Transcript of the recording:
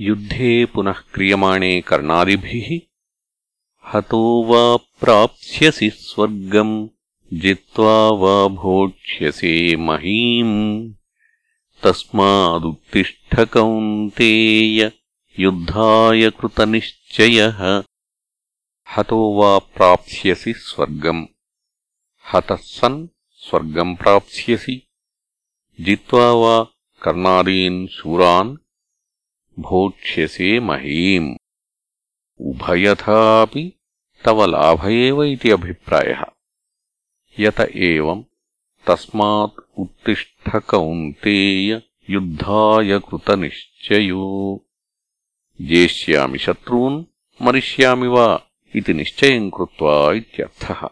युद्धे पुनः क्रियमाणे कर्णादिभिः, हतो वा प्राप्स्यसि स्वर्गम्, जित्वा वा भोक्ष्यसे महीम्। तस्मादुत्तिष्ठकौन्तेय युद्धाय कृतनिश्चयः, हतो वा प्राप्स्यसि स्वर्गम्। हतः सन् स्वर्गम् प्राप्स्यसि। जित्वा वा कर्णादीन् शूरान् भोक्ष्यसे महीम् उभयथापि तव लाभ एव इति अभिप्रायः यत एवम् तस्मात् उत्तिष्ठकौन्तेय युद्धाय कृतनिश्चयो जेष्यामि शत्रून् मरिष्यामि वा इति निश्चयम् कृत्वा इत्यर्थः